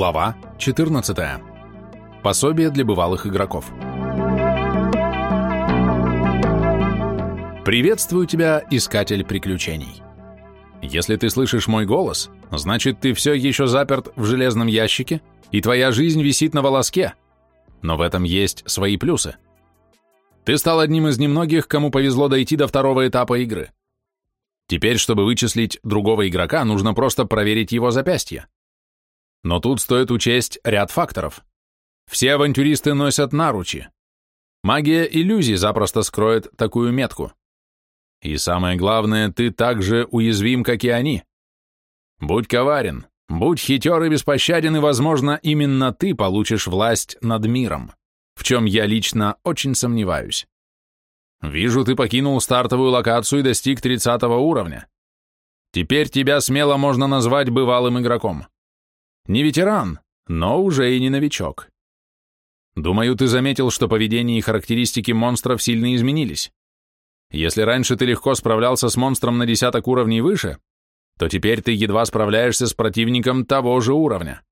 Глава 14. Пособие для бывалых игроков. Приветствую тебя, искатель приключений. Если ты слышишь мой голос, значит, ты все еще заперт в железном ящике, и твоя жизнь висит на волоске. Но в этом есть свои плюсы. Ты стал одним из немногих, кому повезло дойти до второго этапа игры. Теперь, чтобы вычислить другого игрока, нужно просто проверить его запястье. Но тут стоит учесть ряд факторов. Все авантюристы носят наручи. Магия иллюзий запросто скроет такую метку. И самое главное, ты так же уязвим, как и они. Будь коварен, будь хитер и беспощаден, и, возможно, именно ты получишь власть над миром, в чем я лично очень сомневаюсь. Вижу, ты покинул стартовую локацию и достиг 30 уровня. Теперь тебя смело можно назвать бывалым игроком. Не ветеран, но уже и не новичок. Думаю, ты заметил, что поведение и характеристики монстров сильно изменились. Если раньше ты легко справлялся с монстром на десяток уровней выше, то теперь ты едва справляешься с противником того же уровня.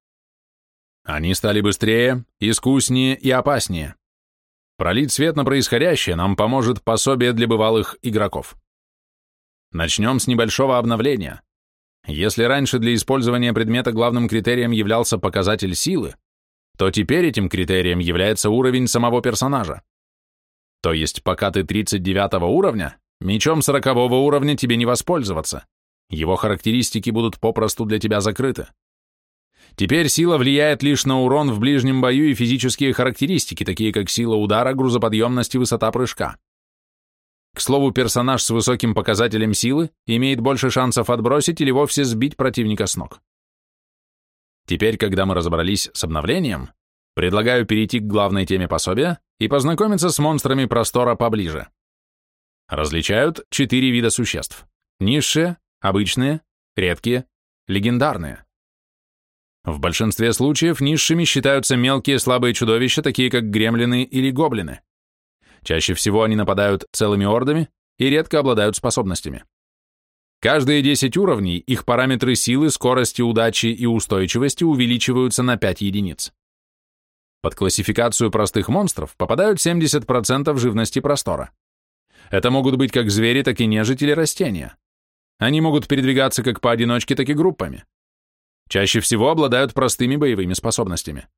Они стали быстрее, искуснее и опаснее. Пролить свет на происходящее нам поможет пособие для бывалых игроков. Начнем с небольшого обновления. Если раньше для использования предмета главным критерием являлся показатель силы, то теперь этим критерием является уровень самого персонажа. То есть, пока ты 39 уровня, мечом 40 уровня тебе не воспользоваться. Его характеристики будут попросту для тебя закрыты. Теперь сила влияет лишь на урон в ближнем бою и физические характеристики, такие как сила удара, грузоподъемность и высота прыжка. К слову, персонаж с высоким показателем силы имеет больше шансов отбросить или вовсе сбить противника с ног. Теперь, когда мы разобрались с обновлением, предлагаю перейти к главной теме пособия и познакомиться с монстрами простора поближе. Различают четыре вида существ. Низшие, обычные, редкие, легендарные. В большинстве случаев низшими считаются мелкие слабые чудовища, такие как гремлины или гоблины. Чаще всего они нападают целыми ордами и редко обладают способностями. Каждые 10 уровней их параметры силы, скорости, удачи и устойчивости увеличиваются на 5 единиц. Под классификацию простых монстров попадают 70% живности простора. Это могут быть как звери, так и нежить или растения. Они могут передвигаться как поодиночке, так и группами. Чаще всего обладают простыми боевыми способностями.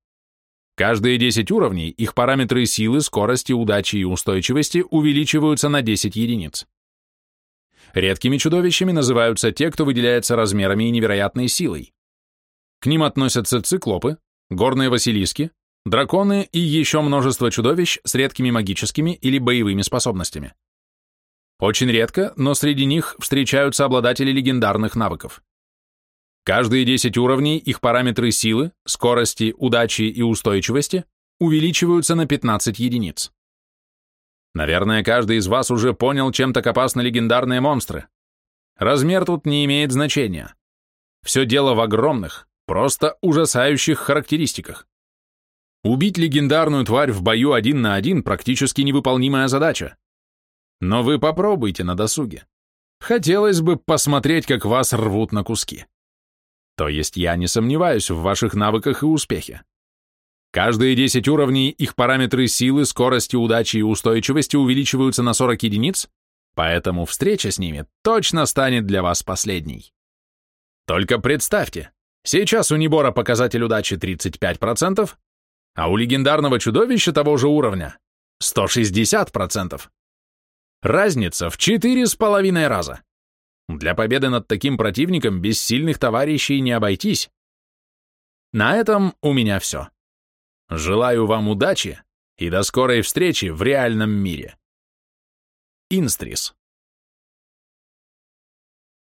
Каждые 10 уровней их параметры силы, скорости, удачи и устойчивости увеличиваются на 10 единиц. Редкими чудовищами называются те, кто выделяется размерами и невероятной силой. К ним относятся циклопы, горные василиски, драконы и еще множество чудовищ с редкими магическими или боевыми способностями. Очень редко, но среди них встречаются обладатели легендарных навыков. Каждые 10 уровней их параметры силы, скорости, удачи и устойчивости увеличиваются на 15 единиц. Наверное, каждый из вас уже понял, чем так опасны легендарные монстры. Размер тут не имеет значения. Все дело в огромных, просто ужасающих характеристиках. Убить легендарную тварь в бою один на один практически невыполнимая задача. Но вы попробуйте на досуге. Хотелось бы посмотреть, как вас рвут на куски. То есть я не сомневаюсь в ваших навыках и успехе. Каждые 10 уровней их параметры силы, скорости, удачи и устойчивости увеличиваются на 40 единиц, поэтому встреча с ними точно станет для вас последней. Только представьте, сейчас у Небора показатель удачи 35%, а у легендарного чудовища того же уровня 160%. Разница в 4,5 раза. Для победы над таким противником без сильных товарищей не обойтись. На этом у меня все. Желаю вам удачи и до скорой встречи в реальном мире. Инстрис.